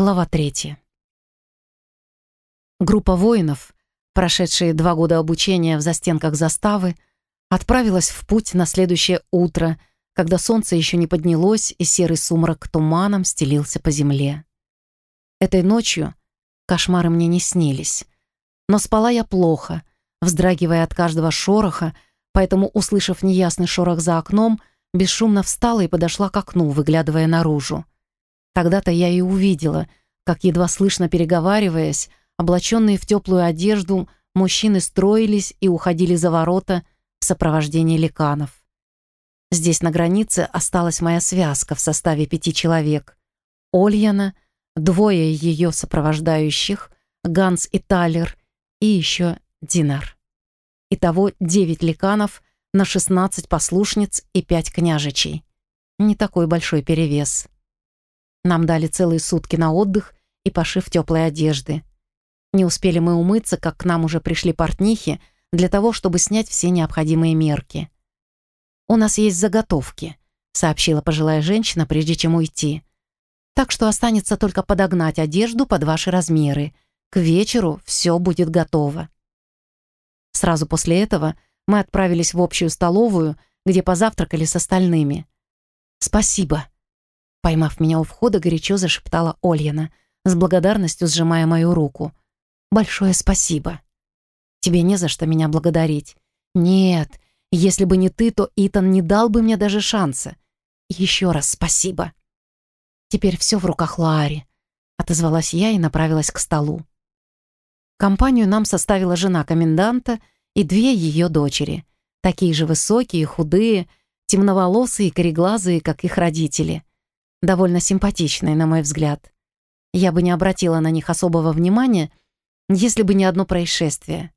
Глава третья. Группа воинов, прошедшие два года обучения в застенках заставы, отправилась в путь на следующее утро, когда солнце еще не поднялось и серый сумрак туманом стелился по земле. Этой ночью кошмары мне не снились, но спала я плохо, вздрагивая от каждого шороха, поэтому, услышав неясный шорох за окном, бесшумно встала и подошла к окну, выглядывая наружу. Тогда-то я и увидела, как, едва слышно переговариваясь, облаченные в теплую одежду, мужчины строились и уходили за ворота в сопровождении ликанов. Здесь на границе осталась моя связка в составе пяти человек. Ольяна, двое ее сопровождающих, Ганс и Талер, и еще Динар. Итого девять ликанов на шестнадцать послушниц и пять княжичей. Не такой большой перевес. Нам дали целые сутки на отдых и пошив теплой одежды. Не успели мы умыться, как к нам уже пришли портнихи для того, чтобы снять все необходимые мерки. «У нас есть заготовки», — сообщила пожилая женщина, прежде чем уйти. «Так что останется только подогнать одежду под ваши размеры. К вечеру все будет готово». Сразу после этого мы отправились в общую столовую, где позавтракали с остальными. «Спасибо», — поймав меня у входа, горячо зашептала Ольяна, с благодарностью сжимая мою руку. «Большое спасибо». «Тебе не за что меня благодарить». «Нет, если бы не ты, то Итан не дал бы мне даже шанса. Еще раз спасибо». «Теперь все в руках Лаари», — отозвалась я и направилась к столу. Компанию нам составила жена коменданта и две ее дочери, такие же высокие, худые, темноволосые и кореглазые, как их родители. Довольно симпатичные, на мой взгляд. Я бы не обратила на них особого внимания, если бы не одно происшествие.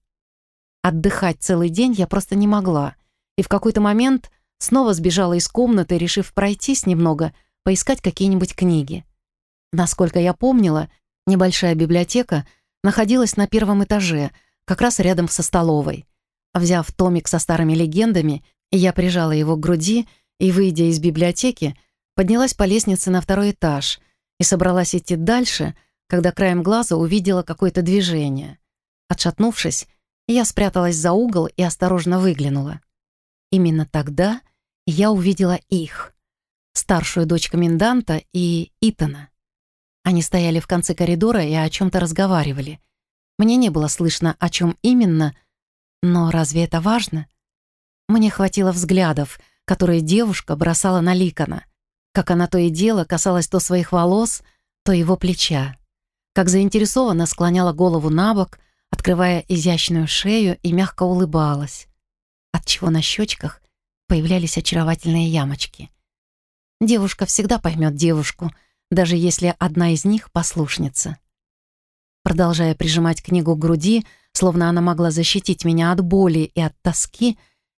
Отдыхать целый день я просто не могла, и в какой-то момент снова сбежала из комнаты, решив пройтись немного, поискать какие-нибудь книги. Насколько я помнила, небольшая библиотека — находилась на первом этаже, как раз рядом со столовой. Взяв томик со старыми легендами, я прижала его к груди и, выйдя из библиотеки, поднялась по лестнице на второй этаж и собралась идти дальше, когда краем глаза увидела какое-то движение. Отшатнувшись, я спряталась за угол и осторожно выглянула. Именно тогда я увидела их, старшую дочь коменданта и Итана. Они стояли в конце коридора и о чем-то разговаривали. Мне не было слышно, о чем именно, но разве это важно? Мне хватило взглядов, которые девушка бросала на Ликона, как она то и дело касалась то своих волос, то его плеча, как заинтересованно склоняла голову на бок, открывая изящную шею и мягко улыбалась, отчего на щечках появлялись очаровательные ямочки. Девушка всегда поймет девушку — даже если одна из них — послушница. Продолжая прижимать книгу к груди, словно она могла защитить меня от боли и от тоски,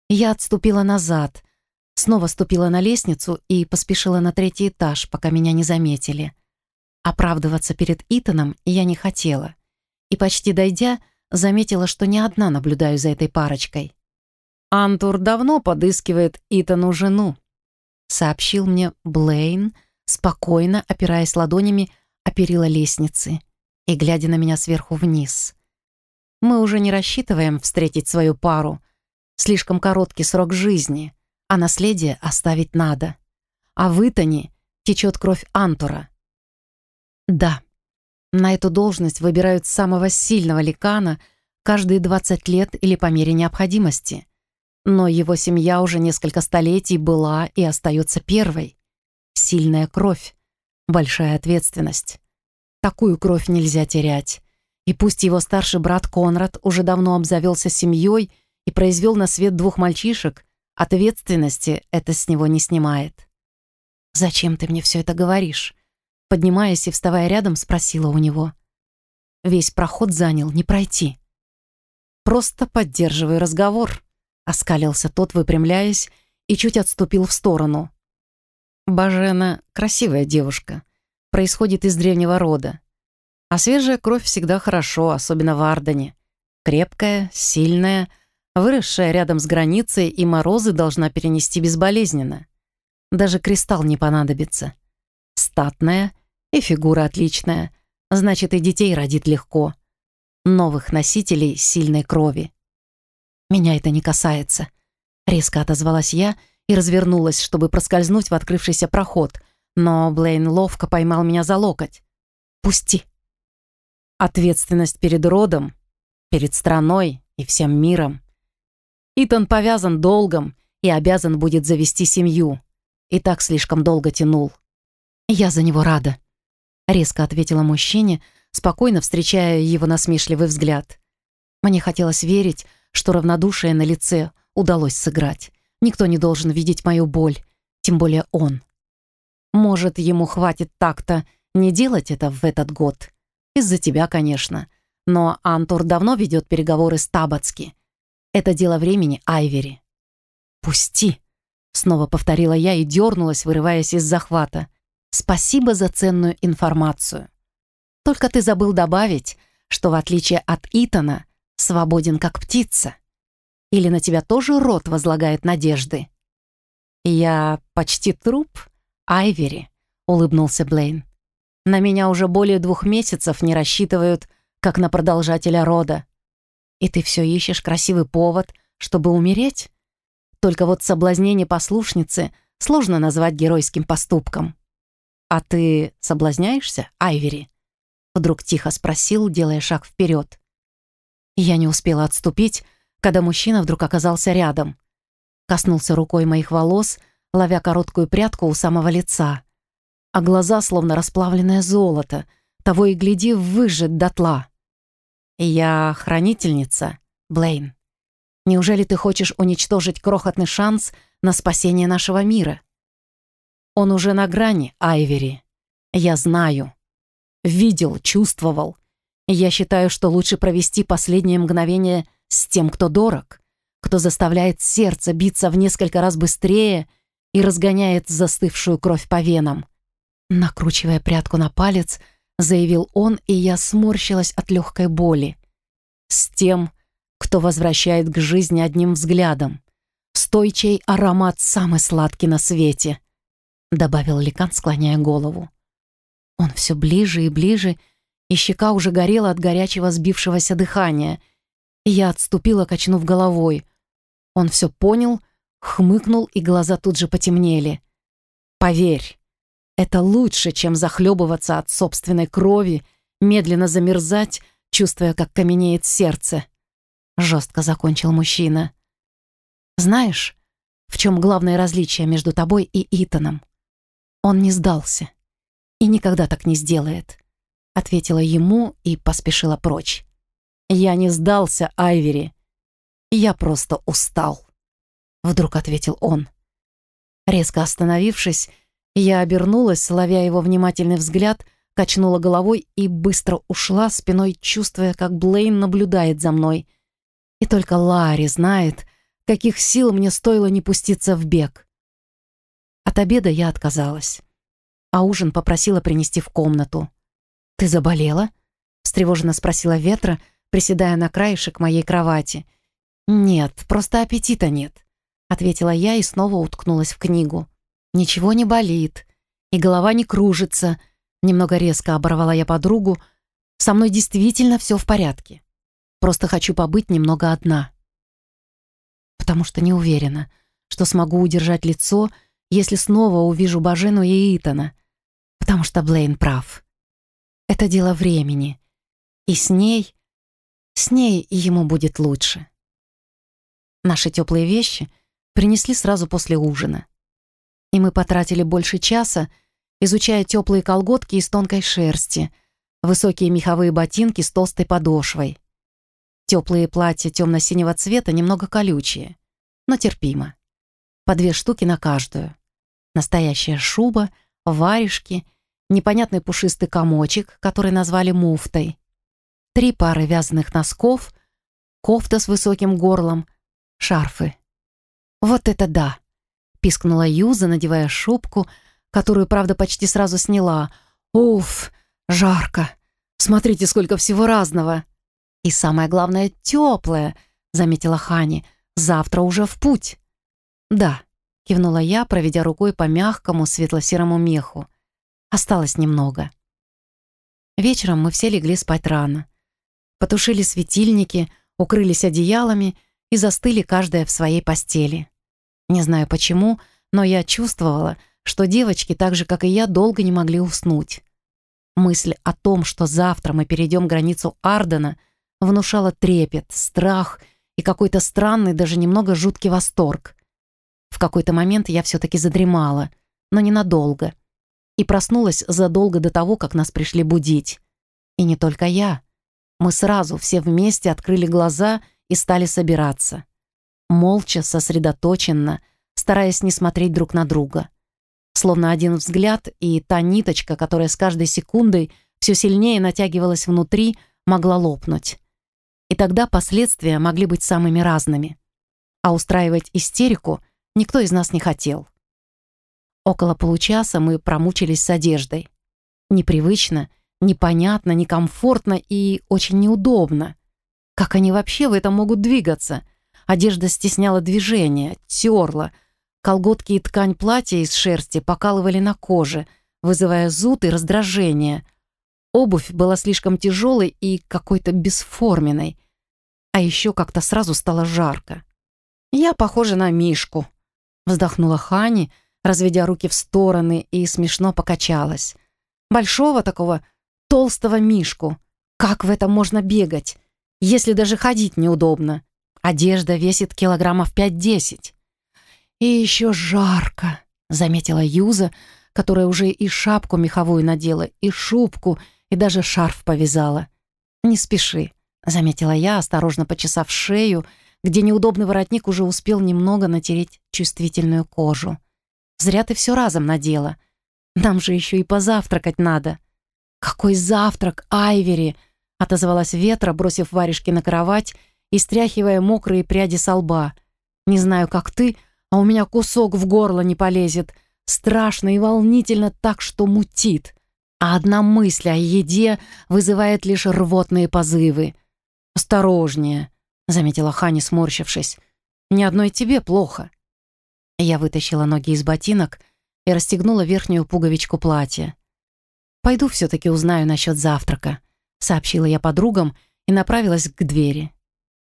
я отступила назад, снова ступила на лестницу и поспешила на третий этаж, пока меня не заметили. Оправдываться перед Итаном я не хотела. И почти дойдя, заметила, что не одна наблюдаю за этой парочкой. «Антур давно подыскивает Итану жену», — сообщил мне Блейн, — спокойно опираясь ладонями о перила лестницы и глядя на меня сверху вниз. Мы уже не рассчитываем встретить свою пару. Слишком короткий срок жизни, а наследие оставить надо. А в Итане течет кровь Антура. Да, на эту должность выбирают самого сильного ликана каждые 20 лет или по мере необходимости. Но его семья уже несколько столетий была и остается первой. Сильная кровь, большая ответственность. Такую кровь нельзя терять. И пусть его старший брат Конрад уже давно обзавелся семьей и произвел на свет двух мальчишек, ответственности это с него не снимает. «Зачем ты мне все это говоришь?» Поднимаясь и вставая рядом, спросила у него. Весь проход занял, не пройти. «Просто поддерживай разговор», — оскалился тот, выпрямляясь, и чуть отступил в сторону. Бажена — красивая девушка, происходит из древнего рода. А свежая кровь всегда хорошо, особенно в Ардане. Крепкая, сильная, выросшая рядом с границей и морозы должна перенести безболезненно. Даже кристалл не понадобится. Статная И фигура отличная. Значит, и детей родит легко. Новых носителей сильной крови. Меня это не касается. Резко отозвалась я и развернулась, чтобы проскользнуть в открывшийся проход, но Блейн ловко поймал меня за локоть. «Пусти!» Ответственность перед родом, перед страной и всем миром. Итан повязан долгом и обязан будет завести семью. И так слишком долго тянул. «Я за него рада», — резко ответила мужчине, спокойно встречая его насмешливый взгляд. Мне хотелось верить, что равнодушие на лице удалось сыграть. Никто не должен видеть мою боль, тем более он. Может, ему хватит так-то не делать это в этот год. Из-за тебя, конечно. Но Антур давно ведет переговоры с Табацки. Это дело времени, Айвери. «Пусти!» — снова повторила я и дернулась, вырываясь из захвата. «Спасибо за ценную информацию. Только ты забыл добавить, что в отличие от Итана, свободен как птица. Или на тебя тоже рот возлагает надежды?» «Я почти труп, Айвери», — улыбнулся Блейн. «На меня уже более двух месяцев не рассчитывают, как на продолжателя рода. И ты все ищешь красивый повод, чтобы умереть? Только вот соблазнение послушницы сложно назвать геройским поступком. А ты соблазняешься, Айвери? Вдруг тихо спросил, делая шаг вперед. Я не успела отступить, когда мужчина вдруг оказался рядом. Коснулся рукой моих волос, ловя короткую прядку у самого лица. А глаза, словно расплавленное золото, того и гляди, выжжет дотла. «Я хранительница, Блейн. Неужели ты хочешь уничтожить крохотный шанс на спасение нашего мира?» «Он уже на грани, Айвери. Я знаю. Видел, чувствовал. Я считаю, что лучше провести последнее мгновение с тем, кто дорог, кто заставляет сердце биться в несколько раз быстрее и разгоняет застывшую кровь по венам». Накручивая прядку на палец, заявил он, и я сморщилась от легкой боли. С тем, кто возвращает к жизни одним взглядом. С той, чей аромат самый сладкий на свете, добавил Ликан, склоняя голову. Он все ближе и ближе, и щека уже горела от горячего сбившегося дыхания. Я отступила, качнув головой. Он все понял, хмыкнул, и глаза тут же потемнели. «Поверь, это лучше, чем захлебываться от собственной крови, медленно замерзать, чувствуя, как каменеет сердце. Жестко закончил мужчина. Знаешь, в чем главное различие между тобой и Итаном? Он не сдался. И никогда так не сделает. Ответила ему и поспешила прочь. Я не сдался, Айвери. Я просто устал. Вдруг ответил он. Резко остановившись, я обернулась, ловя его внимательный взгляд, качнула головой и быстро ушла, спиной чувствуя, как Блейн наблюдает за мной. И только Ларри знает, каких сил мне стоило не пуститься в бег. От обеда я отказалась, а ужин попросила принести в комнату. «Ты заболела?» — встревоженно спросила Ветра, приседая на краешек моей кровати. «Нет, просто аппетита нет», — ответила я и снова уткнулась в книгу. Ничего не болит, и голова не кружится. Немного резко оборвала я подругу. Со мной действительно все в порядке. Просто хочу побыть немного одна. Потому что не уверена, что смогу удержать лицо, если снова увижу Бажену и Итана. Потому что Блейн прав. Это дело времени. И с ней... С ней ему будет лучше. Наши теплые вещи принесли сразу после ужина и мы потратили больше часа, изучая теплые колготки из тонкой шерсти, высокие меховые ботинки с толстой подошвой. Теплые платья темно-синего цвета немного колючие, но терпимо. По две штуки на каждую. Настоящая шуба, варежки, непонятный пушистый комочек, который назвали муфтой, три пары вязаных носков, кофта с высоким горлом, шарфы. Вот это да! Пискнула Юза, надевая шубку, которую, правда, почти сразу сняла. «Уф, жарко! Смотрите, сколько всего разного!» «И самое главное, теплое!» — заметила Хани. «Завтра уже в путь!» «Да», — кивнула я, проведя рукой по мягкому светло-серому меху. «Осталось немного». Вечером мы все легли спать рано. Потушили светильники, укрылись одеялами и застыли каждая в своей постели. Не знаю почему, но я чувствовала, что девочки, так же, как и я, долго не могли уснуть. Мысль о том, что завтра мы перейдем границу Ардена, внушала трепет, страх и какой-то странный, даже немного жуткий восторг. В какой-то момент я все-таки задремала, но ненадолго, и проснулась задолго до того, как нас пришли будить. И не только я. Мы сразу все вместе открыли глаза и стали собираться. Молча, сосредоточенно, стараясь не смотреть друг на друга. Словно один взгляд и та ниточка, которая с каждой секундой все сильнее натягивалась внутри, могла лопнуть. И тогда последствия могли быть самыми разными. А устраивать истерику никто из нас не хотел. Около получаса мы промучились с одеждой. Непривычно, непонятно, некомфортно и очень неудобно. Как они вообще в этом могут двигаться? Одежда стесняла движение, терла, Колготки и ткань платья из шерсти покалывали на коже, вызывая зуд и раздражение. Обувь была слишком тяжелой и какой-то бесформенной. А еще как-то сразу стало жарко. «Я похожа на Мишку», — вздохнула Хани, разведя руки в стороны и смешно покачалась. «Большого такого толстого Мишку. Как в этом можно бегать, если даже ходить неудобно? Одежда весит килограммов пять-десять. «И еще жарко», — заметила Юза, которая уже и шапку меховую надела, и шубку, и даже шарф повязала. «Не спеши», — заметила я, осторожно почесав шею, где неудобный воротник уже успел немного натереть чувствительную кожу. «Зря ты все разом надела. Нам же еще и позавтракать надо». «Какой завтрак, Айвери!» — отозвалась ветра, бросив варежки на кровать и стряхивая мокрые пряди со лба. «Не знаю, как ты, — а у меня кусок в горло не полезет. Страшно и волнительно так, что мутит. А одна мысль о еде вызывает лишь рвотные позывы. «Осторожнее», — заметила Хани, сморщившись. «Ни одной тебе плохо». Я вытащила ноги из ботинок и расстегнула верхнюю пуговичку платья. «Пойду все-таки узнаю насчет завтрака», — сообщила я подругам и направилась к двери.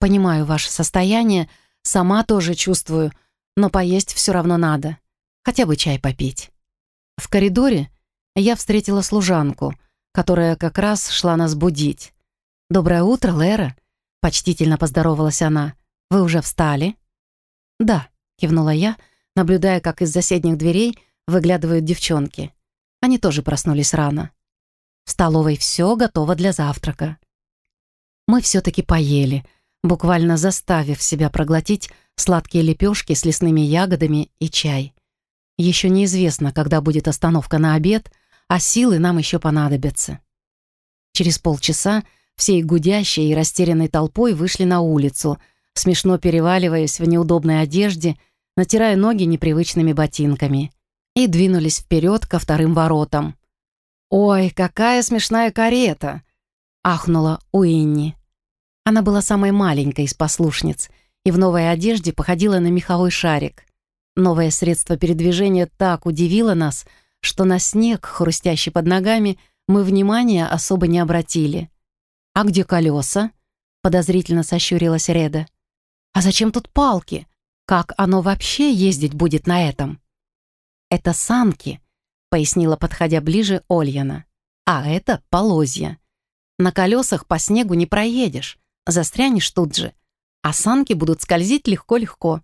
«Понимаю ваше состояние, сама тоже чувствую, но поесть все равно надо. Хотя бы чай попить. В коридоре я встретила служанку, которая как раз шла нас будить. «Доброе утро, Лера!» — почтительно поздоровалась она. «Вы уже встали?» «Да», — кивнула я, наблюдая, как из соседних дверей выглядывают девчонки. Они тоже проснулись рано. В столовой все готово для завтрака. Мы все-таки поели, буквально заставив себя проглотить сладкие лепешки с лесными ягодами и чай. Еще неизвестно, когда будет остановка на обед, а силы нам еще понадобятся. Через полчаса всей гудящей и растерянной толпой вышли на улицу, смешно переваливаясь в неудобной одежде, натирая ноги непривычными ботинками, и двинулись вперед ко вторым воротам. «Ой, какая смешная карета!» — ахнула Уинни. Она была самой маленькой из послушниц — и в новой одежде походила на меховой шарик. Новое средство передвижения так удивило нас, что на снег, хрустящий под ногами, мы внимания особо не обратили. «А где колеса?» — подозрительно сощурилась Реда. «А зачем тут палки? Как оно вообще ездить будет на этом?» «Это санки», — пояснила, подходя ближе Ольяна. «А это полозья. На колесах по снегу не проедешь, застрянешь тут же, а санки будут скользить легко-легко.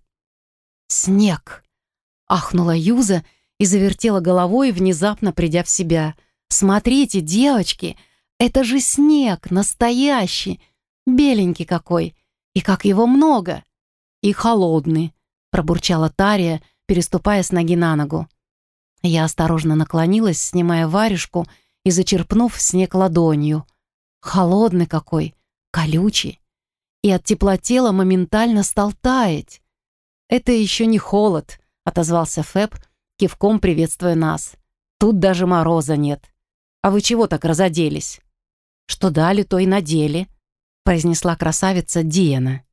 «Снег!» — ахнула Юза и завертела головой, внезапно придя в себя. «Смотрите, девочки, это же снег, настоящий, беленький какой, и как его много!» «И холодный», — пробурчала Тария, переступая с ноги на ногу. Я осторожно наклонилась, снимая варежку и зачерпнув снег ладонью. Холодный какой, колючий и от тепла тела моментально стал таять. «Это еще не холод», — отозвался Фэб, кивком приветствуя нас. «Тут даже мороза нет. А вы чего так разоделись?» «Что дали, то и надели», — произнесла красавица Диана.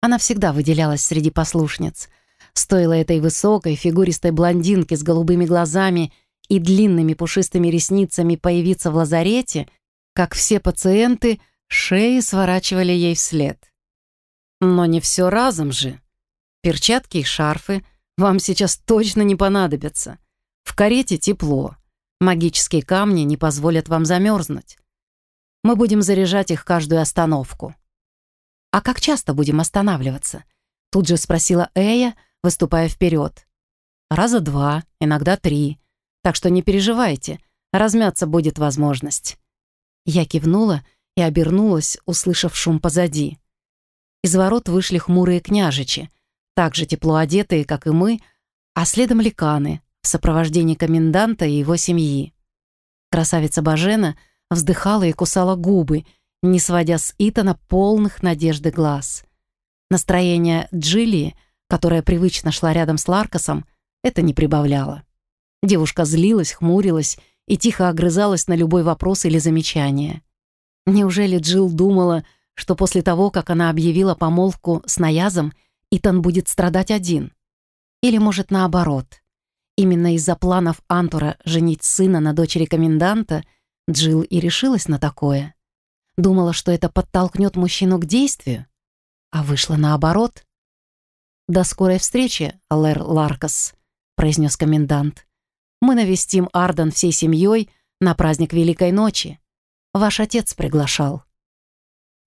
Она всегда выделялась среди послушниц. Стоило этой высокой, фигуристой блондинке с голубыми глазами и длинными пушистыми ресницами появиться в лазарете, как все пациенты, шеи сворачивали ей вслед. Но не все разом же. Перчатки и шарфы вам сейчас точно не понадобятся. В карете тепло. Магические камни не позволят вам замерзнуть. Мы будем заряжать их каждую остановку. «А как часто будем останавливаться?» Тут же спросила Эя, выступая вперед. «Раза два, иногда три. Так что не переживайте, размяться будет возможность». Я кивнула и обернулась, услышав шум позади. Из ворот вышли хмурые княжичи, так же тепло одетые, как и мы, а следом ликаны в сопровождении коменданта и его семьи. Красавица Бажена вздыхала и кусала губы, не сводя с Итана полных надежды глаз. Настроение Джилли, которая привычно шла рядом с Ларкасом, это не прибавляло. Девушка злилась, хмурилась и тихо огрызалась на любой вопрос или замечание. Неужели Джилл думала, что после того, как она объявила помолвку с Наязом, Итан будет страдать один? Или, может, наоборот? Именно из-за планов Антура женить сына на дочери коменданта Джилл и решилась на такое. Думала, что это подтолкнет мужчину к действию, а вышло наоборот. «До скорой встречи, Лэр Ларкас», — произнес комендант. «Мы навестим Арден всей семьей на праздник Великой Ночи. Ваш отец приглашал».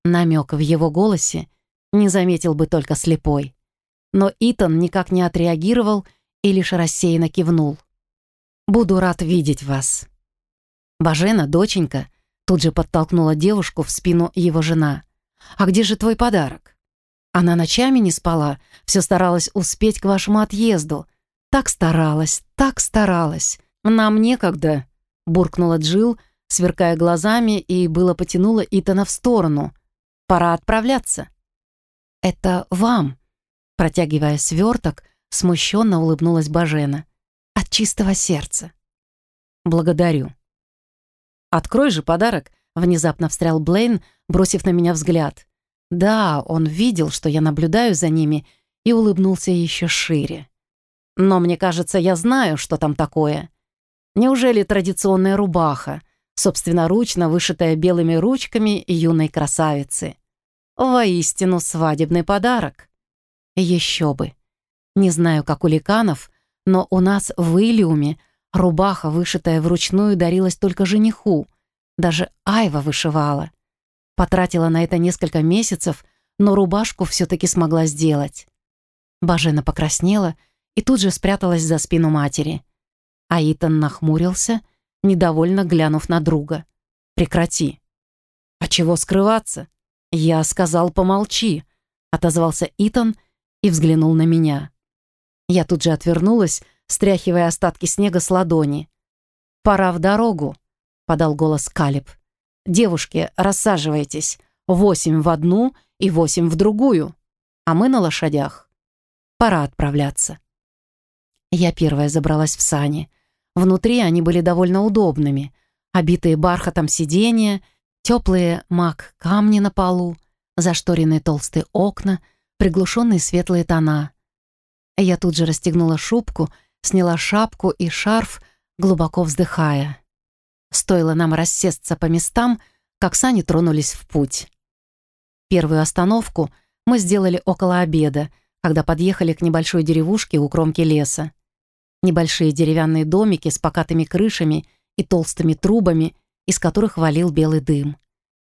Намек в его голосе не заметил бы только слепой. Но Итан никак не отреагировал и лишь рассеянно кивнул. «Буду рад видеть вас». Бажена, доченька, тут же подтолкнула девушку в спину его жена. «А где же твой подарок?» Она ночами не спала, все старалась успеть к вашему отъезду. Так старалась, так старалась. Нам некогда, буркнула Джил, сверкая глазами, и было потянуло Итана в сторону. «Пора отправляться». «Это вам», — протягивая сверток, смущенно улыбнулась Бажена. «От чистого сердца». «Благодарю». «Открой же подарок», — внезапно встрял Блейн, бросив на меня взгляд. Да, он видел, что я наблюдаю за ними, и улыбнулся еще шире. «Но мне кажется, я знаю, что там такое. Неужели традиционная рубаха, собственноручно вышитая белыми ручками юной красавицы. Воистину свадебный подарок. Еще бы. Не знаю, как у ликанов, но у нас в Илиуме рубаха, вышитая вручную, дарилась только жениху. Даже Айва вышивала. Потратила на это несколько месяцев, но рубашку все-таки смогла сделать. Бажена покраснела и тут же спряталась за спину матери. А Итан нахмурился — недовольно глянув на друга. «Прекрати». «А чего скрываться?» «Я сказал, помолчи», — отозвался Итан и взглянул на меня. Я тут же отвернулась, стряхивая остатки снега с ладони. «Пора в дорогу», — подал голос Калиб. «Девушки, рассаживайтесь. Восемь в одну и восемь в другую. А мы на лошадях. Пора отправляться». Я первая забралась в сани. Внутри они были довольно удобными. Обитые бархатом сиденья, теплые мак камни на полу, зашторенные толстые окна, приглушенные светлые тона. Я тут же расстегнула шубку, сняла шапку и шарф, глубоко вздыхая. Стоило нам рассесться по местам, как сани тронулись в путь. Первую остановку мы сделали около обеда, когда подъехали к небольшой деревушке у кромки леса. Небольшие деревянные домики с покатыми крышами и толстыми трубами, из которых валил белый дым.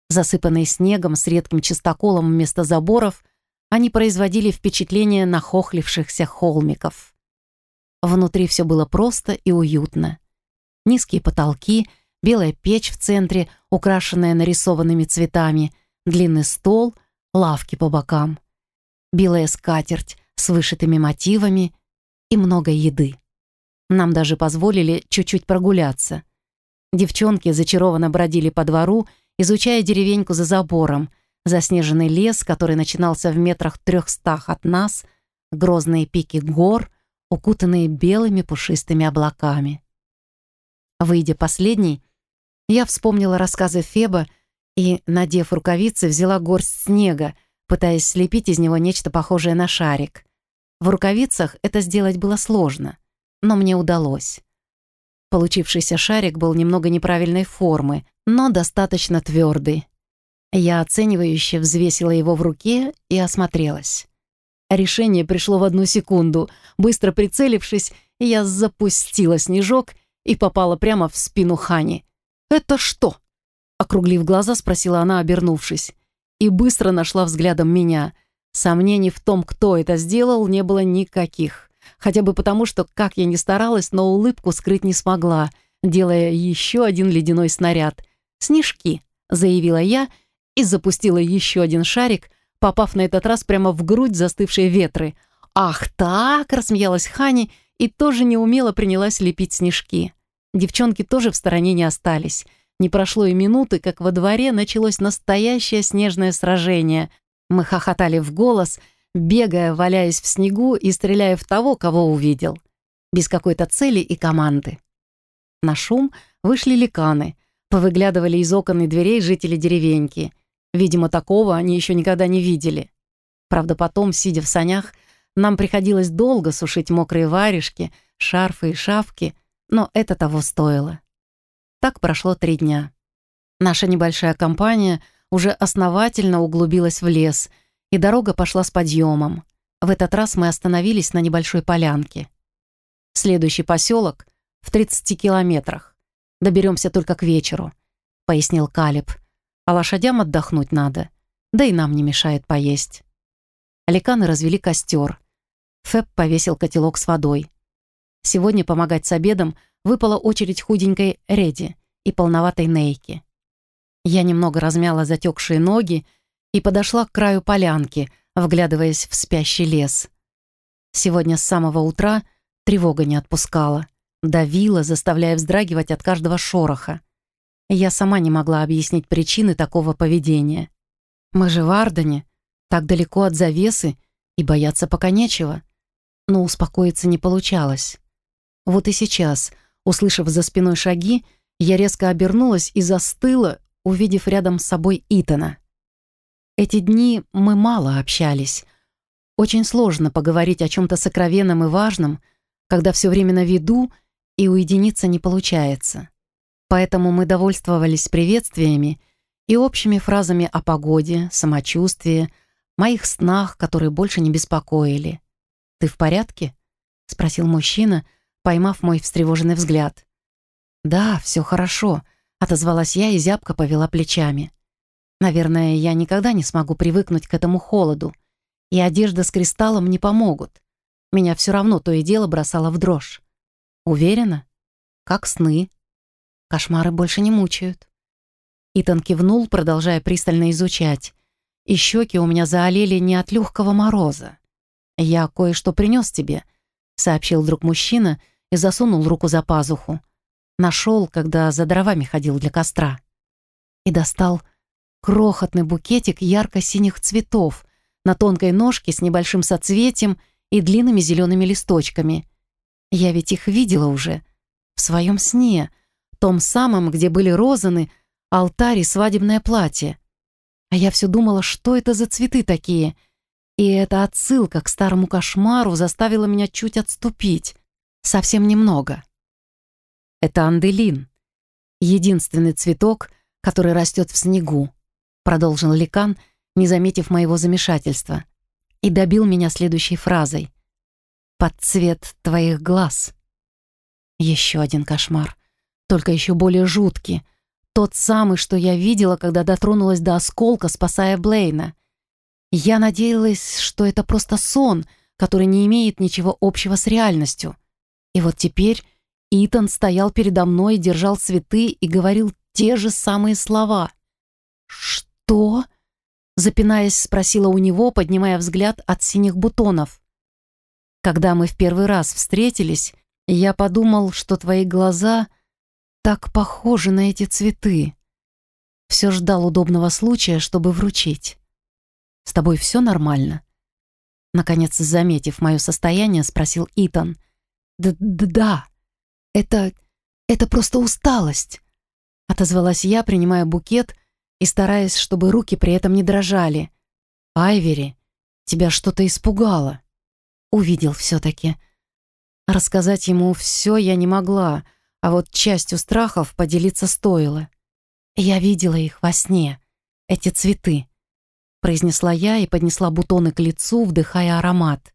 Засыпанные снегом с редким чистоколом вместо заборов, они производили впечатление нахохлившихся холмиков. Внутри все было просто и уютно. Низкие потолки, белая печь в центре, украшенная нарисованными цветами, длинный стол, лавки по бокам, белая скатерть с вышитыми мотивами и много еды. Нам даже позволили чуть-чуть прогуляться. Девчонки зачарованно бродили по двору, изучая деревеньку за забором, заснеженный лес, который начинался в метрах трехстах от нас, грозные пики гор, укутанные белыми пушистыми облаками. Выйдя последней, я вспомнила рассказы Феба и, надев рукавицы, взяла горсть снега, пытаясь слепить из него нечто похожее на шарик. В рукавицах это сделать было сложно но мне удалось. Получившийся шарик был немного неправильной формы, но достаточно твердый. Я оценивающе взвесила его в руке и осмотрелась. Решение пришло в одну секунду. Быстро прицелившись, я запустила снежок и попала прямо в спину Хани. «Это что?» Округлив глаза, спросила она, обернувшись. И быстро нашла взглядом меня. Сомнений в том, кто это сделал, не было никаких. Хотя бы потому, что, как я ни старалась, но улыбку скрыть не смогла, делая еще один ледяной снаряд. «Снежки», — заявила я и запустила еще один шарик, попав на этот раз прямо в грудь застывшей ветры. «Ах так!» — рассмеялась Хани и тоже неумело принялась лепить снежки. Девчонки тоже в стороне не остались. Не прошло и минуты, как во дворе началось настоящее снежное сражение. Мы хохотали в голос, бегая, валяясь в снегу и стреляя в того, кого увидел. Без какой-то цели и команды. На шум вышли ликаны, повыглядывали из окон и дверей жители деревеньки. Видимо, такого они еще никогда не видели. Правда, потом, сидя в санях, нам приходилось долго сушить мокрые варежки, шарфы и шапки, но это того стоило. Так прошло три дня. Наша небольшая компания уже основательно углубилась в лес, и дорога пошла с подъемом. В этот раз мы остановились на небольшой полянке. Следующий поселок в 30 километрах. Доберемся только к вечеру, пояснил Калиб. А лошадям отдохнуть надо, да и нам не мешает поесть. Аликаны развели костер. Фэб повесил котелок с водой. Сегодня помогать с обедом выпала очередь худенькой Реди и полноватой Нейки. Я немного размяла затекшие ноги и подошла к краю полянки, вглядываясь в спящий лес. Сегодня с самого утра тревога не отпускала, давила, заставляя вздрагивать от каждого шороха. Я сама не могла объяснить причины такого поведения. Мы же в Ардене, так далеко от завесы, и бояться пока нечего но успокоиться не получалось. Вот и сейчас, услышав за спиной шаги, я резко обернулась и застыла, увидев рядом с собой Итана. Эти дни мы мало общались. Очень сложно поговорить о чем-то сокровенном и важном, когда все время на виду и уединиться не получается. Поэтому мы довольствовались приветствиями и общими фразами о погоде, самочувствии, моих снах, которые больше не беспокоили. «Ты в порядке?» — спросил мужчина, поймав мой встревоженный взгляд. «Да, все хорошо», — отозвалась я и зябко повела плечами. «Наверное, я никогда не смогу привыкнуть к этому холоду, и одежда с кристаллом не помогут. Меня все равно то и дело бросало в дрожь. Уверена? Как сны. Кошмары больше не мучают». Итан кивнул, продолжая пристально изучать, и щеки у меня заолели не от легкого мороза. «Я кое-что принес тебе», — сообщил друг мужчина и засунул руку за пазуху. Нашел, когда за дровами ходил для костра. И достал крохотный букетик ярко-синих цветов на тонкой ножке с небольшим соцветием и длинными зелеными листочками. Я ведь их видела уже в своем сне, том самом, где были розаны, алтарь и свадебное платье. А я все думала, что это за цветы такие — и эта отсылка к старому кошмару заставила меня чуть отступить. Совсем немного. Это анделин. Единственный цветок, который растет в снегу, продолжил Ликан, не заметив моего замешательства, и добил меня следующей фразой. «Под цвет твоих глаз». Еще один кошмар, только еще более жуткий. Тот самый, что я видела, когда дотронулась до осколка, спасая Блейна. Я надеялась, что это просто сон, который не имеет ничего общего с реальностью. И вот теперь Итан стоял передо мной, держал цветы и говорил те же самые слова. «Что?» — запинаясь, спросила у него, поднимая взгляд от синих бутонов. «Когда мы в первый раз встретились, я подумал, что твои глаза так похожи на эти цветы. Все ждал удобного случая, чтобы вручить». С тобой все нормально?» Наконец, заметив мое состояние, спросил Итан. «Да, это... это просто усталость», — отозвалась я, принимая букет и стараясь, чтобы руки при этом не дрожали. «Айвери, тебя что-то испугало». Увидел все-таки. Рассказать ему все я не могла, А вот частью страхов поделиться стоило. Я видела их во сне, эти цветы. Произнесла я и поднесла бутоны к лицу, вдыхая аромат.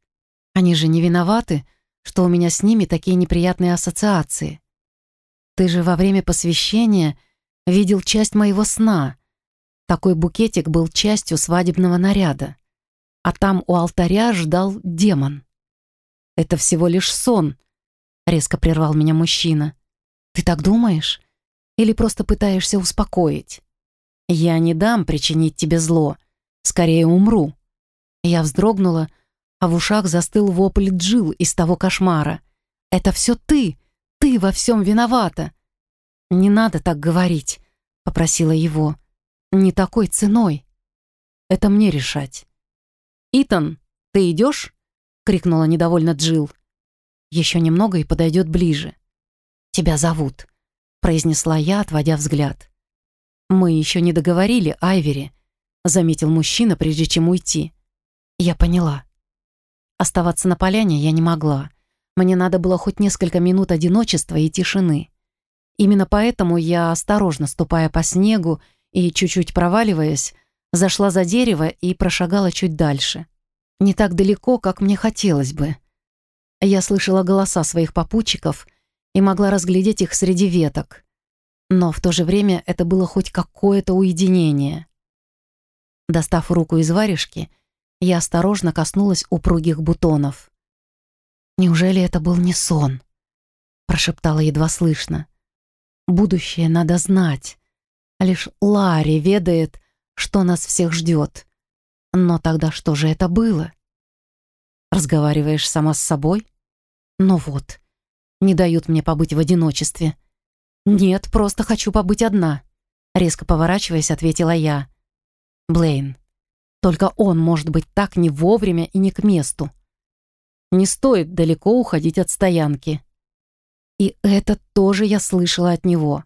Они же не виноваты, что у меня с ними такие неприятные ассоциации. Ты же во время посвящения видел часть моего сна. Такой букетик был частью свадебного наряда. А там у алтаря ждал демон. «Это всего лишь сон», — резко прервал меня мужчина. «Ты так думаешь? Или просто пытаешься успокоить? Я не дам причинить тебе зло. Скорее умру». Я вздрогнула, а в ушах застыл вопль Джил из того кошмара. «Это все ты! Ты во всем виновата!» «Не надо так говорить», — попросила его. «Не такой ценой. Это мне решать». «Итан, ты идешь?» — крикнула недовольно Джил. «Еще немного и подойдет ближе». «Тебя зовут», — произнесла я, отводя взгляд. «Мы еще не договорили, Айвери», — заметил мужчина, прежде чем уйти. «Я поняла». Оставаться на поляне я не могла. Мне надо было хоть несколько минут одиночества и тишины. Именно поэтому я, осторожно ступая по снегу и чуть-чуть проваливаясь, зашла за дерево и прошагала чуть дальше. Не так далеко, как мне хотелось бы. Я слышала голоса своих попутчиков и могла разглядеть их среди веток. Но в то же время это было хоть какое-то уединение. Достав руку из варежки, я осторожно коснулась упругих бутонов. «Неужели это был не сон?» прошептала едва слышно. «Будущее надо знать. Лишь Ларри ведает, что нас всех ждет. Но тогда что же это было?» «Разговариваешь сама с собой?» «Ну вот, не дают мне побыть в одиночестве». «Нет, просто хочу побыть одна», — резко поворачиваясь, ответила я. «Блейн, только он может быть так не вовремя и не к месту. Не стоит далеко уходить от стоянки. И это тоже я слышала от него.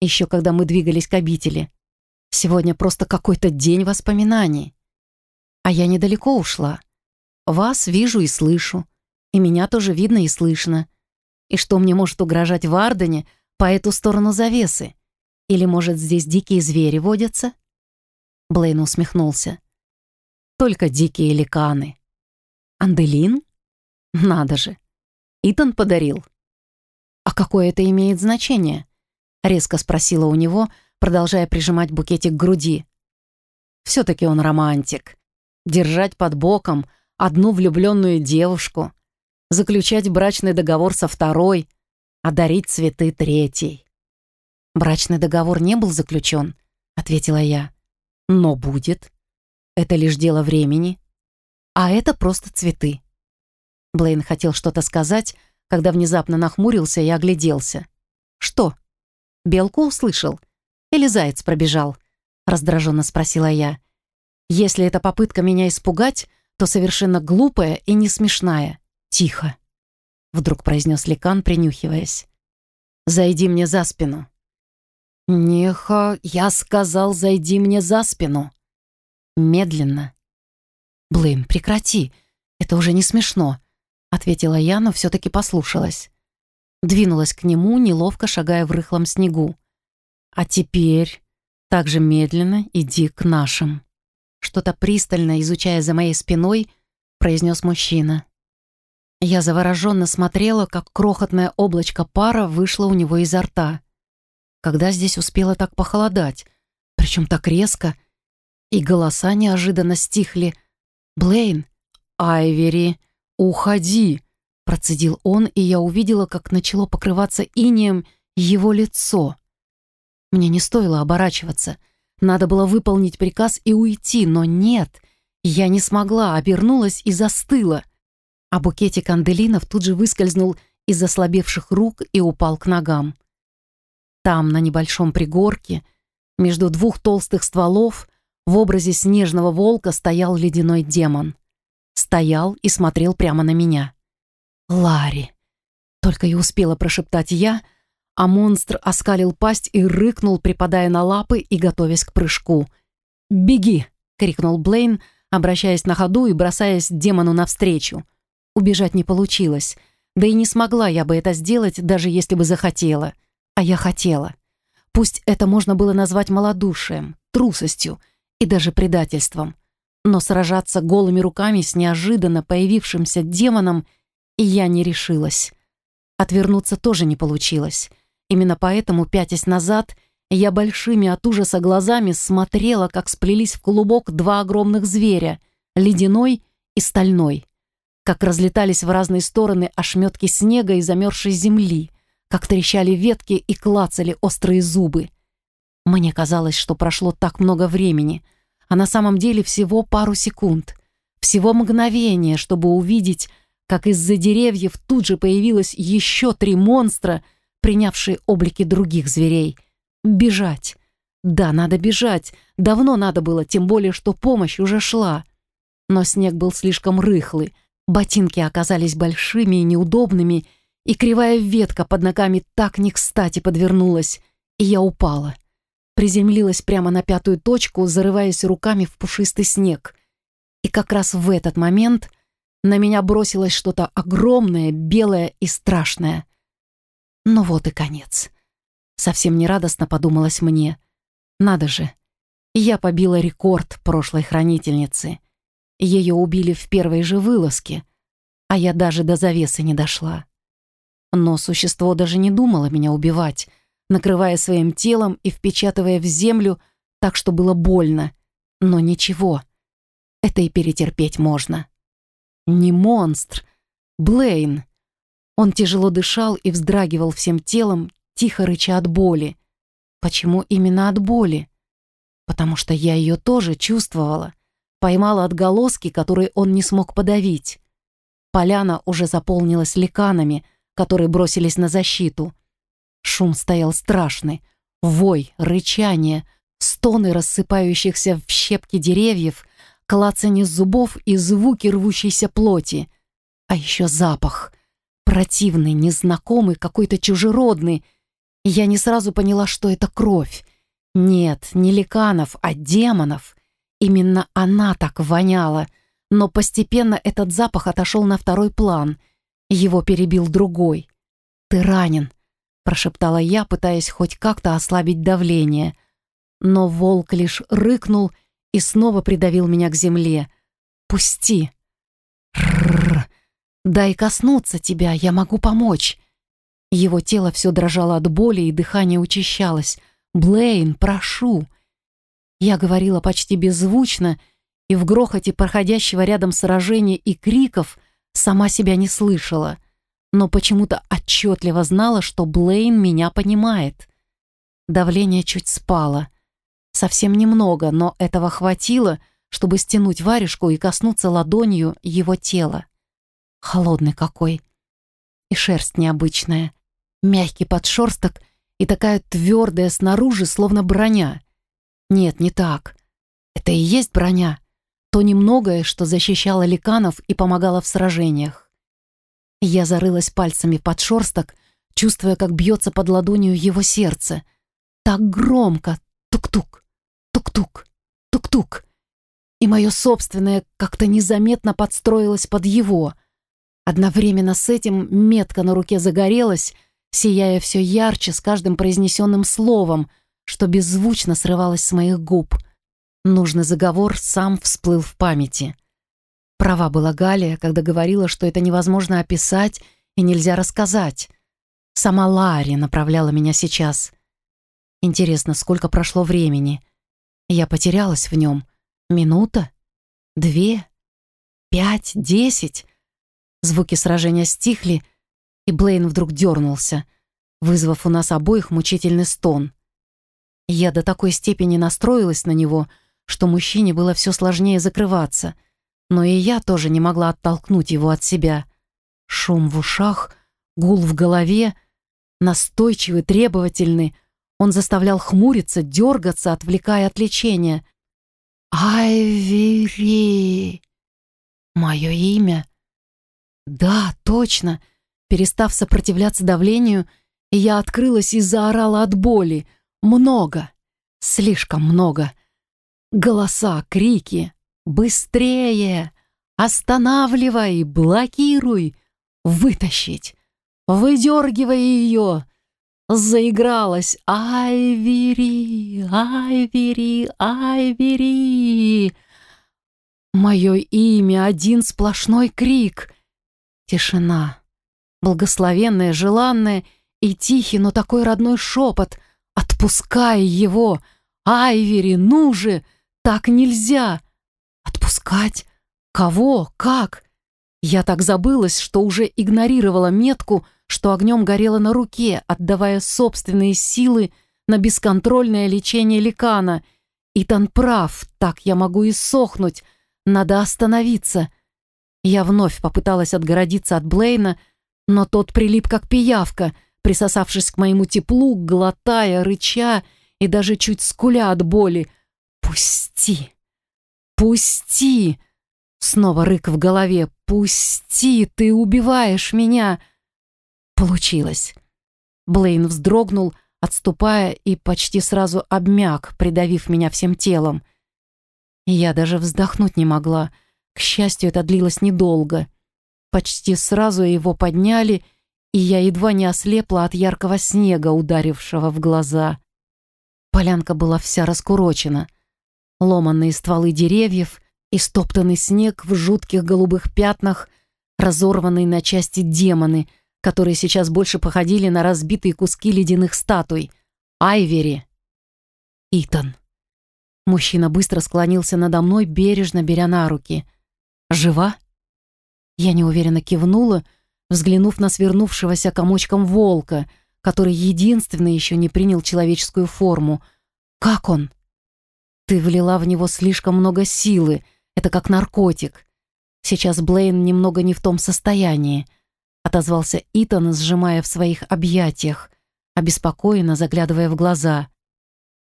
Еще когда мы двигались к обители. Сегодня просто какой-то день воспоминаний. А я недалеко ушла. Вас вижу и слышу. И меня тоже видно и слышно. И что мне может угрожать в Ардене по эту сторону завесы? Или, может, здесь дикие звери водятся?» Блейн усмехнулся. Только дикие ликаны. Анделин? Надо же. Итан подарил. А какое это имеет значение? Резко спросила у него, продолжая прижимать букетик к груди. Все-таки он романтик. Держать под боком одну влюбленную девушку, заключать брачный договор со второй, а дарить цветы третьей. «Брачный договор не был заключен», — ответила я. «Но будет». Это лишь дело времени. А это просто цветы. Блейн хотел что-то сказать, когда внезапно нахмурился и огляделся. «Что? Белку услышал? Или заяц пробежал?» Раздраженно спросила я. «Если это попытка меня испугать, то совершенно глупая и не смешная. Тихо!» Вдруг произнес Ликан, принюхиваясь. «Зайди мне за спину». «Неха, я сказал, зайди мне за спину!» медленно. «Блейн, прекрати, это уже не смешно», — ответила я, но все-таки послушалась. Двинулась к нему, неловко шагая в рыхлом снегу. «А теперь также медленно иди к нашим». Что-то пристально, изучая за моей спиной, произнес мужчина. Я завороженно смотрела, как крохотное облачко пара вышло у него изо рта. Когда здесь успело так похолодать? Причем так резко — и голоса неожиданно стихли. «Блейн! Айвери! Уходи!» Процедил он, и я увидела, как начало покрываться инеем его лицо. Мне не стоило оборачиваться. Надо было выполнить приказ и уйти, но нет. Я не смогла, обернулась и застыла. А букетик анделинов тут же выскользнул из ослабевших рук и упал к ногам. Там, на небольшом пригорке, между двух толстых стволов, в образе снежного волка стоял ледяной демон. Стоял и смотрел прямо на меня. «Ларри!» Только и успела прошептать я, а монстр оскалил пасть и рыкнул, припадая на лапы и готовясь к прыжку. «Беги!» — крикнул Блейн, обращаясь на ходу и бросаясь демону навстречу. Убежать не получилось. Да и не смогла я бы это сделать, даже если бы захотела. А я хотела. Пусть это можно было назвать малодушием, трусостью и даже предательством. Но сражаться голыми руками с неожиданно появившимся демоном я не решилась. Отвернуться тоже не получилось. Именно поэтому, пятясь назад, я большими от ужаса глазами смотрела, как сплелись в клубок два огромных зверя — ледяной и стальной. Как разлетались в разные стороны ошметки снега и замерзшей земли, как трещали ветки и клацали острые зубы. Мне казалось, что прошло так много времени, а на самом деле всего пару секунд, всего мгновение, чтобы увидеть, как из-за деревьев тут же появилось еще три монстра, принявшие облики других зверей. Бежать. Да, надо бежать. Давно надо было, тем более, что помощь уже шла. Но снег был слишком рыхлый, ботинки оказались большими и неудобными, и кривая ветка под ногами так не кстати подвернулась, и я упала. Приземлилась прямо на пятую точку, зарываясь руками в пушистый снег. И как раз в этот момент на меня бросилось что-то огромное, белое и страшное. Ну вот и конец. Совсем нерадостно подумалось мне. Надо же, я побила рекорд прошлой хранительницы. Ее убили в первой же вылазке, а я даже до завесы не дошла. Но существо даже не думало меня убивать, накрывая своим телом и впечатывая в землю так, что было больно. Но ничего, это и перетерпеть можно. Не монстр, Блейн. Он тяжело дышал и вздрагивал всем телом, тихо рыча от боли. Почему именно от боли? Потому что я ее тоже чувствовала, поймала отголоски, которые он не смог подавить. Поляна уже заполнилась ликанами — которые бросились на защиту. Шум стоял страшный. Вой, рычание, стоны рассыпающихся в щепки деревьев, клацанье зубов и звуки рвущейся плоти. А еще запах. Противный, незнакомый, какой-то чужеродный. Я не сразу поняла, что это кровь. Нет, не ликанов, а демонов. Именно она так воняла. Но постепенно этот запах отошел на второй план — его перебил другой. «Ты ранен», — прошептала я, пытаясь хоть как-то ослабить давление. Но волк лишь рыкнул и снова придавил меня к земле. «Пусти!» «Рррр! Дай коснуться тебя, я могу помочь!» Его тело все дрожало от боли, и дыхание учащалось. «Блейн, прошу!» Я говорила почти беззвучно, и в грохоте проходящего рядом сражения и криков Сама себя не слышала, но почему-то отчетливо знала, что Блейн меня понимает. Давление чуть спало. Совсем немного, но этого хватило, чтобы стянуть варежку и коснуться ладонью его тела. Холодный какой. И шерсть необычная. Мягкий подшерсток и такая твердая снаружи, словно броня. Нет, не так. Это и есть броня то немногое, что защищало ликанов и помогало в сражениях. Я зарылась пальцами под шорсток, чувствуя, как бьется под ладонью его сердце. Так громко, тук-тук, тук-тук, тук-тук. И мое собственное как-то незаметно подстроилось под его. Одновременно с этим метка на руке загорелась, сияя все ярче с каждым произнесенным словом, что беззвучно срывалось с моих губ — Нужный заговор сам всплыл в памяти. Права была Галия, когда говорила, что это невозможно описать и нельзя рассказать. Сама Ларри направляла меня сейчас. Интересно, сколько прошло времени? Я потерялась в нем. Минута? Две? Пять? Десять? Звуки сражения стихли, и Блейн вдруг дернулся, вызвав у нас обоих мучительный стон. Я до такой степени настроилась на него — что мужчине было все сложнее закрываться, но и я тоже не могла оттолкнуть его от себя. Шум в ушах, гул в голове, настойчивый, требовательный, он заставлял хмуриться, дергаться, отвлекая от лечения. «Айвери!» Мое имя? Да, точно. Перестав сопротивляться давлению, я открылась и заорала от боли. Много. Слишком много. Голоса, крики. «Быстрее! Останавливай! Блокируй! вытащить. Выдергивая ее, заигралась «Айвери, Айвери, Айвери». Мое имя — один сплошной крик. Тишина. Благословенная, желанная и тихий, но такой родной шепот. Отпускай его! Айвери, ну же! Так нельзя! Отпускать? Кого? Как? Я так забылась, что уже игнорировала метку, что огнем горела на руке, отдавая собственные силы на бесконтрольное лечение ликана. Итан прав, так я могу и сохнуть. Надо остановиться. Я вновь попыталась отгородиться от Блейна, но тот прилип как пиявка, присосавшись к моему теплу, глотая, рыча и даже чуть скуля от боли. «Пусти! Пусти!» Снова рык в голове. «Пусти! Ты убиваешь меня!» Получилось. Блейн вздрогнул, отступая, и почти сразу обмяк, придавив меня всем телом. Я даже вздохнуть не могла. К счастью, это длилось недолго. Почти сразу его подняли, и я едва не ослепла от яркого снега, ударившего в глаза. Полянка была вся раскурочена. Ломанные стволы деревьев — и стоптанный снег в жутких голубых пятнах, разорванные на части демоны, которые сейчас больше походили на разбитые куски ледяных статуй. Айвери. Итан. Мужчина быстро склонился надо мной, бережно беря на руки. «Жива?» Я неуверенно кивнула, взглянув на свернувшегося комочком волка, который единственный еще не принял человеческую форму. «Как он?» «Ты влила в него слишком много силы», это как наркотик. Сейчас Блейн немного не в том состоянии. Отозвался Итан, сжимая в своих объятиях, обеспокоенно заглядывая в глаза.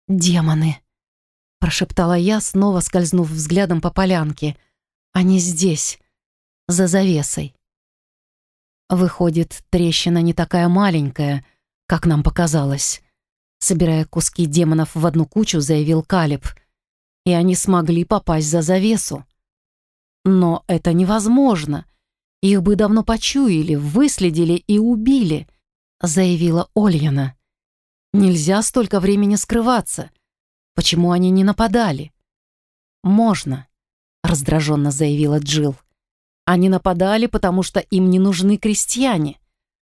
«Демоны!» — прошептала я, снова скользнув взглядом по полянке. «Они здесь, за завесой». Выходит, трещина не такая маленькая, как нам показалось. Собирая куски демонов в одну кучу, заявил Калиб — и они смогли попасть за завесу. Но это невозможно. Их бы давно почуяли, выследили и убили, заявила Ольяна. Нельзя столько времени скрываться. Почему они не нападали? Можно, раздраженно заявила Джил. Они нападали, потому что им не нужны крестьяне,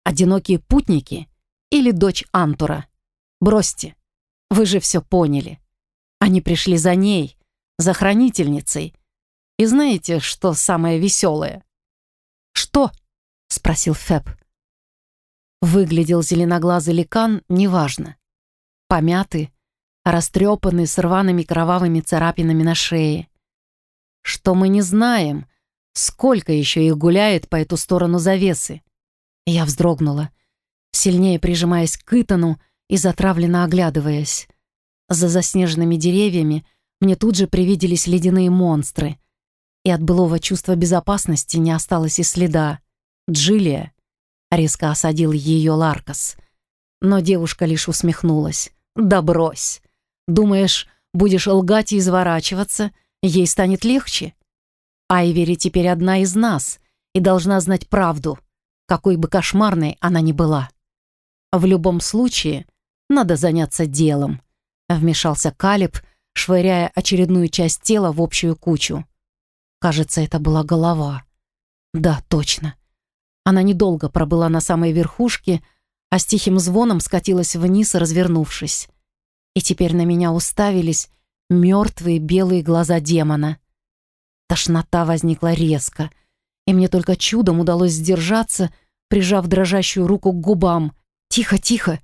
одинокие путники или дочь Антура. Бросьте, вы же все поняли. Они пришли за ней, за хранительницей. И знаете, что самое веселое? «Что?» — спросил Фэб. Выглядел зеленоглазый ликан неважно. Помятый, растрепанный с рваными кровавыми царапинами на шее. Что мы не знаем, сколько еще их гуляет по эту сторону завесы. Я вздрогнула, сильнее прижимаясь к Итану и затравленно оглядываясь. За заснеженными деревьями мне тут же привиделись ледяные монстры. И от былого чувства безопасности не осталось и следа. «Джилия!» — резко осадил ее Ларкас. Но девушка лишь усмехнулась. «Да брось! Думаешь, будешь лгать и изворачиваться, ей станет легче? Айвери теперь одна из нас и должна знать правду, какой бы кошмарной она ни была. В любом случае, надо заняться делом» Вмешался Калиб, швыряя очередную часть тела в общую кучу. Кажется, это была голова. Да, точно. Она недолго пробыла на самой верхушке, а с тихим звоном скатилась вниз, развернувшись. И теперь на меня уставились мертвые белые глаза демона. Тошнота возникла резко, и мне только чудом удалось сдержаться, прижав дрожащую руку к губам. «Тихо, тихо!»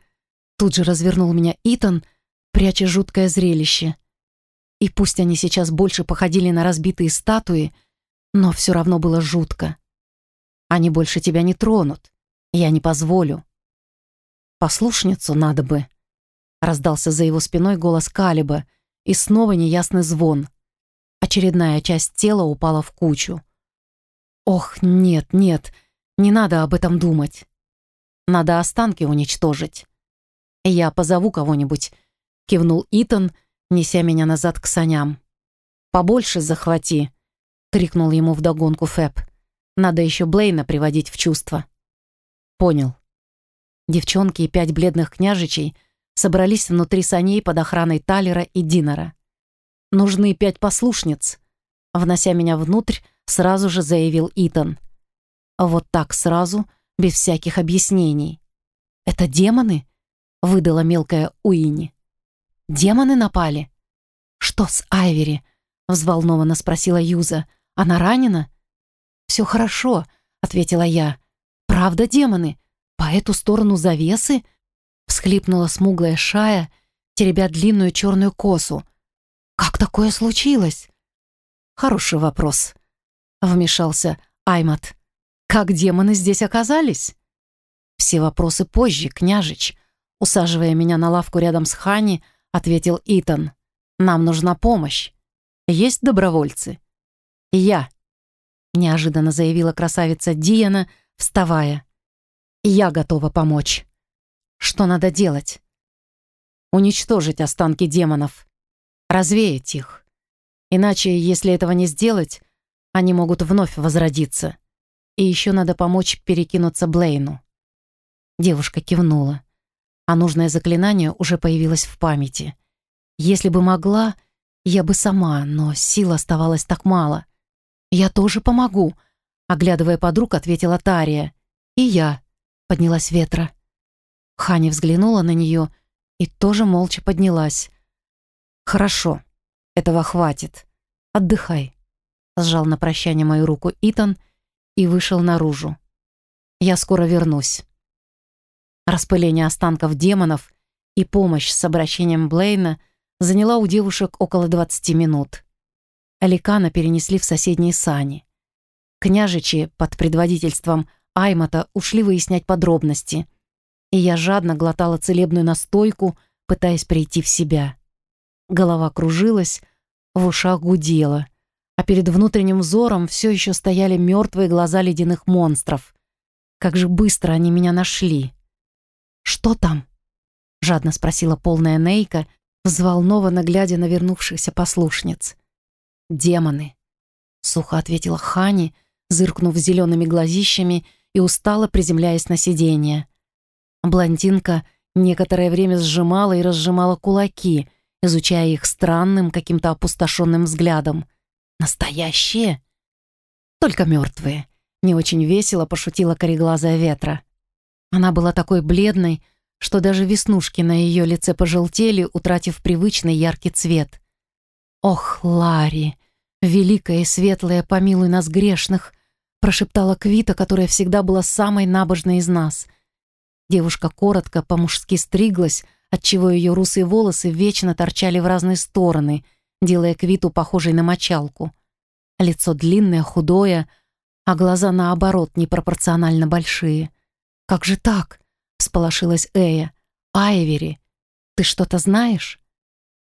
Тут же развернул меня Итан — пряча жуткое зрелище. И пусть они сейчас больше походили на разбитые статуи, но все равно было жутко. Они больше тебя не тронут. Я не позволю. Послушницу надо бы. Раздался за его спиной голос Калиба, и снова неясный звон. Очередная часть тела упала в кучу. Ох, нет, нет, не надо об этом думать. Надо останки уничтожить. Я позову кого-нибудь, кивнул Итан, неся меня назад к саням. «Побольше захвати», — крикнул ему вдогонку Фэб. Надо еще Блейна приводить в чувство. Понял. Девчонки и пять бледных княжичей собрались внутри саней под охраной Талера и Динора. Нужны пять послушниц. Внося меня внутрь, сразу же заявил Итан. Вот так сразу, без всяких объяснений. «Это демоны?» — выдала мелкая Уини. «Демоны напали?» «Что с Айвери?» — взволнованно спросила Юза. «Она ранена?» «Все хорошо», — ответила я. «Правда, демоны? По эту сторону завесы?» — всхлипнула смуглая Шая, теребя длинную черную косу. «Как такое случилось?» «Хороший вопрос», — вмешался Аймат. «Как демоны здесь оказались?» «Все вопросы позже, княжич», — усаживая меня на лавку рядом с Хани, ответил Итан. «Нам нужна помощь. Есть добровольцы?» «Я», — неожиданно заявила красавица Диана, вставая. «Я готова помочь. Что надо делать?» «Уничтожить останки демонов. Развеять их. Иначе, если этого не сделать, они могут вновь возродиться. И еще надо помочь перекинуться Блейну». Девушка кивнула, а нужное заклинание уже появилось в памяти. Если бы могла, я бы сама, но сил оставалось так мало. «Я тоже помогу», — оглядывая подруг, ответила Тария. «И я», — поднялась ветра. Ханя взглянула на нее и тоже молча поднялась. «Хорошо, этого хватит. Отдыхай», — сжал на прощание мою руку Итан и вышел наружу. «Я скоро вернусь». Распыление останков демонов и помощь с обращением Блейна заняла у девушек около 20 минут. Аликана перенесли в соседние сани. Княжичи под предводительством Аймата ушли выяснять подробности, и я жадно глотала целебную настойку, пытаясь прийти в себя. Голова кружилась, в ушах гудела, а перед внутренним взором все еще стояли мертвые глаза ледяных монстров. Как же быстро они меня нашли. «Что там?» — жадно спросила полная Нейка, взволнованно глядя на вернувшихся послушниц. «Демоны», — сухо ответила Хани, зыркнув зелеными глазищами и устало приземляясь на сиденье. Блондинка некоторое время сжимала и разжимала кулаки, изучая их странным, каким-то опустошенным взглядом. «Настоящие?» «Только мертвые», — не очень весело пошутила кореглазая ветра. Она была такой бледной, что даже веснушки на ее лице пожелтели, утратив привычный яркий цвет. «Ох, Ларри, великая и светлая, помилуй нас грешных!» прошептала Квита, которая всегда была самой набожной из нас. Девушка коротко, по-мужски стриглась, отчего ее русые волосы вечно торчали в разные стороны, делая Квиту похожей на мочалку. Лицо длинное, худое, а глаза, наоборот, непропорционально большие. «Как же так?» — всполошилась Эя. «Айвери, ты что-то знаешь?»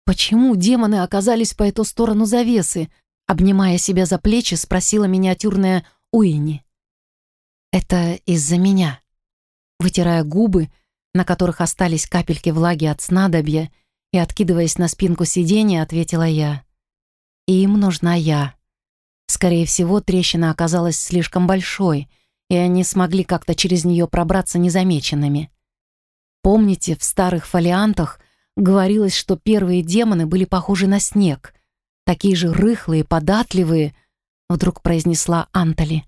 «Почему демоны оказались по эту сторону завесы?» Обнимая себя за плечи, спросила миниатюрная Уинни. «Это из-за меня». Вытирая губы, на которых остались капельки влаги от снадобья, и, откидываясь на спинку сиденья, ответила я. «Им нужна я». Скорее всего, трещина оказалась слишком большой, и они смогли как-то через нее пробраться незамеченными. Помните, в старых фолиантах говорилось, что первые демоны были похожи на снег, такие же рыхлые, податливые, вдруг произнесла Антали.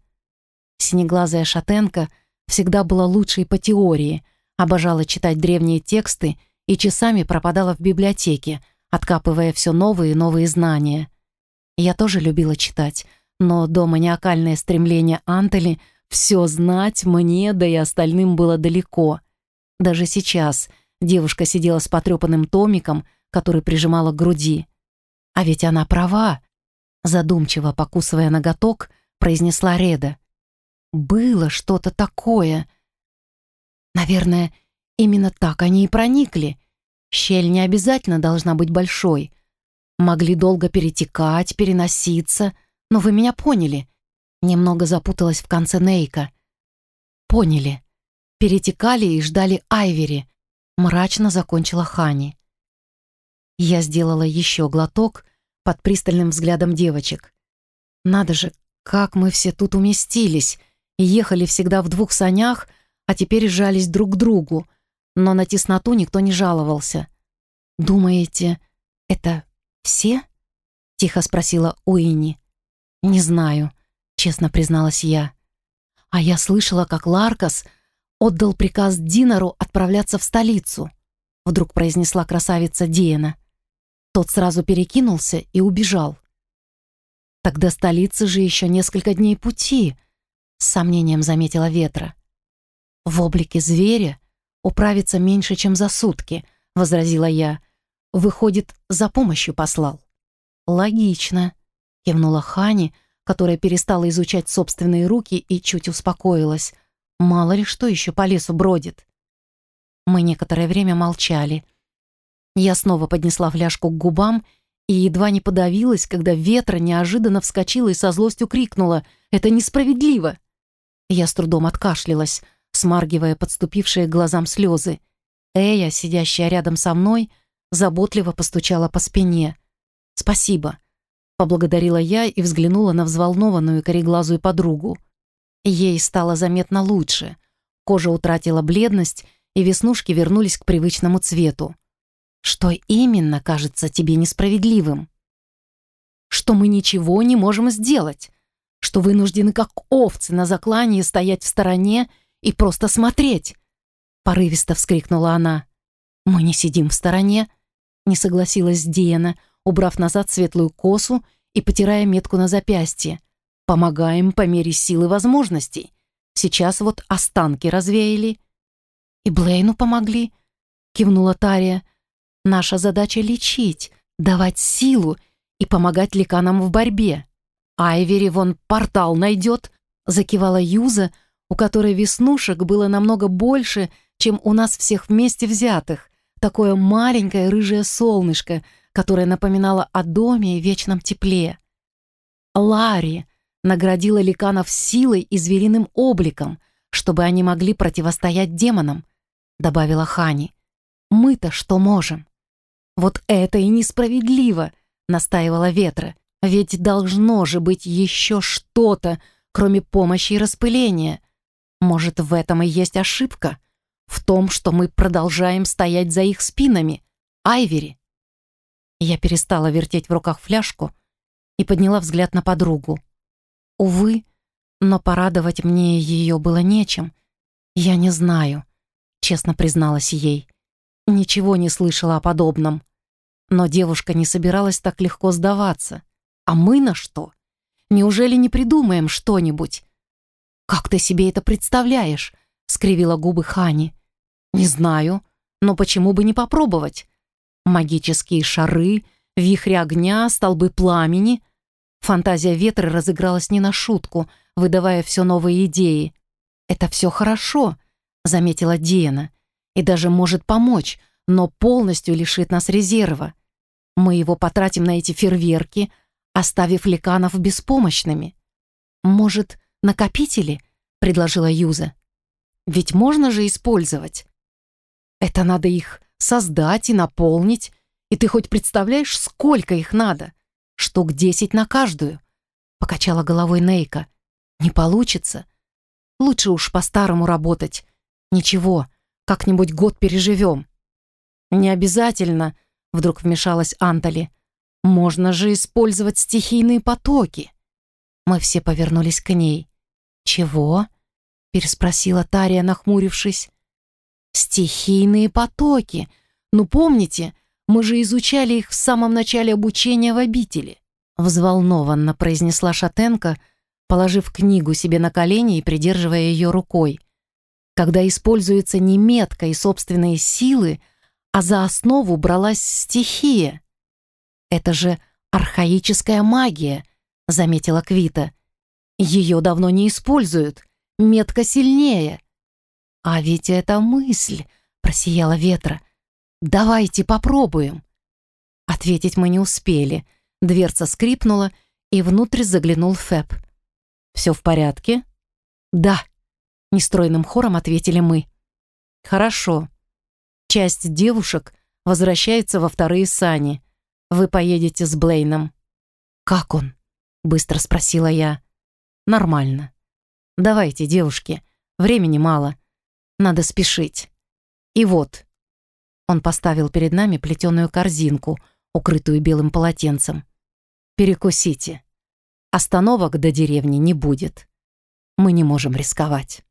Синеглазая шатенка всегда была лучшей по теории, обожала читать древние тексты и часами пропадала в библиотеке, откапывая все новые и новые знания. Я тоже любила читать, но до маниакальное стремление Антали все знать мне, да и остальным было далеко. Даже сейчас девушка сидела с потрепанным томиком, который прижимала к груди. А ведь она права. Задумчиво покусывая ноготок, произнесла Реда. Было что-то такое. Наверное, именно так они и проникли. Щель не обязательно должна быть большой. Могли долго перетекать, переноситься, но вы меня поняли. Немного запуталась в конце Нейка. Поняли. Перетекали и ждали Айвери. Мрачно закончила Хани. Я сделала еще глоток под пристальным взглядом девочек. Надо же, Как мы все тут уместились ехали всегда в двух санях, а теперь жались друг к другу, но на тесноту никто не жаловался. «Думаете, это все?» — тихо спросила Уинни. «Не знаю», — честно призналась я. «А я слышала, как Ларкас отдал приказ Динору отправляться в столицу», — вдруг произнесла красавица Диена. Тот сразу перекинулся и убежал. «Тогда столице же еще несколько дней пути», — с сомнением заметила Ветра. «В облике зверя управиться меньше, чем за сутки», — возразила я. «Выходит, за помощью послал». «Логично», — кивнула Хани, которая перестала изучать собственные руки и чуть успокоилась. «Мало ли что еще по лесу бродит». Мы некоторое время молчали. Я снова поднесла фляжку к губам и едва не подавилась, когда ветра неожиданно вскочила и со злостью крикнула «Это несправедливо!». Я с трудом откашлялась, смаргивая подступившие к глазам слезы. Эя, сидящая рядом со мной, заботливо постучала по спине. «Спасибо», — поблагодарила я и взглянула на взволнованную кореглазую подругу. Ей стало заметно лучше. Кожа утратила бледность, и веснушки вернулись к привычному цвету. Что именно кажется тебе несправедливым? Что мы ничего не можем сделать, что вынуждены как овцы на заклании стоять в стороне и просто смотреть. Порывисто вскрикнула она. Мы не сидим в стороне, не согласилась Диана, убрав назад светлую косу и потирая метку на запястье. Помогаем по мере силы возможностей. Сейчас вот останки развеяли. И Блейну помогли, кивнула Тария. Наша задача — лечить, давать силу и помогать ликанам в борьбе. Айвери вон портал найдет, закивала Юза, у которой веснушек было намного больше, чем у нас всех вместе взятых. Такое маленькое рыжее солнышко, которое напоминало о доме и вечном тепле. Ларри наградила ликанов силой и звериным обликом, чтобы они могли противостоять демонам, добавила Хани. Мы-то что можем? «Вот это и несправедливо!» — настаивала Ветра. «Ведь должно же быть еще что-то, кроме помощи и распыления. Может, в этом и есть ошибка? В том, что мы продолжаем стоять за их спинами. Айвери!» Я перестала вертеть в руках фляжку и подняла взгляд на подругу. Увы, но порадовать мне ее было нечем. Я не знаю, честно призналась ей. Ничего не слышала о подобном. Но девушка не собиралась так легко сдаваться. А мы на что? Неужели не придумаем что-нибудь? «Как ты себе это представляешь?» — скривила губы Хани. «Не знаю, но почему бы не попробовать? Магические шары, вихри огня, столбы пламени». Фантазия ветра разыгралась не на шутку, выдавая все новые идеи. «Это все хорошо», — заметила Диана, «и даже может помочь, но полностью лишит нас резерва. Мы его потратим на эти фейерверки, оставив ликанов беспомощными. Может, накопители?» — предложила Юза. «Ведь можно же использовать. Это надо их создать и наполнить, и ты хоть представляешь, сколько их надо? Штук десять на каждую?» — покачала головой Нейка. «Не получится. Лучше уж по-старому работать. Ничего, как-нибудь год переживем». «Не обязательно», — вдруг вмешалась Антали. «Можно же использовать стихийные потоки». Мы все повернулись к ней. «Чего?» — переспросила Тария, нахмурившись. «Стихийные потоки. Ну, помните, мы же изучали их в самом начале обучения в обители», — взволнованно произнесла Шатенко, положив книгу себе на колени и придерживая ее рукой. «Когда используется не метка и собственные силы, — а за основу бралась стихия. «Это же архаическая магия», — заметила Квита. «Ее давно не используют, метка сильнее». «А ведь это мысль», — просияла ветра. «Давайте попробуем». Ответить мы не успели. Дверца скрипнула, и внутрь заглянул Фэб. «Все в порядке?» «Да», — нестройным хором ответили мы. «Хорошо», Часть девушек возвращается во вторые сани. Вы поедете с Блейном». «Как он?» — быстро спросила я. нормально. Давайте, девушки, времени мало. Надо спешить. И вот. Он поставил перед нами плетеную корзинку, укрытую белым полотенцем. Перекусите. Остановок до деревни не будет. Мы не можем рисковать.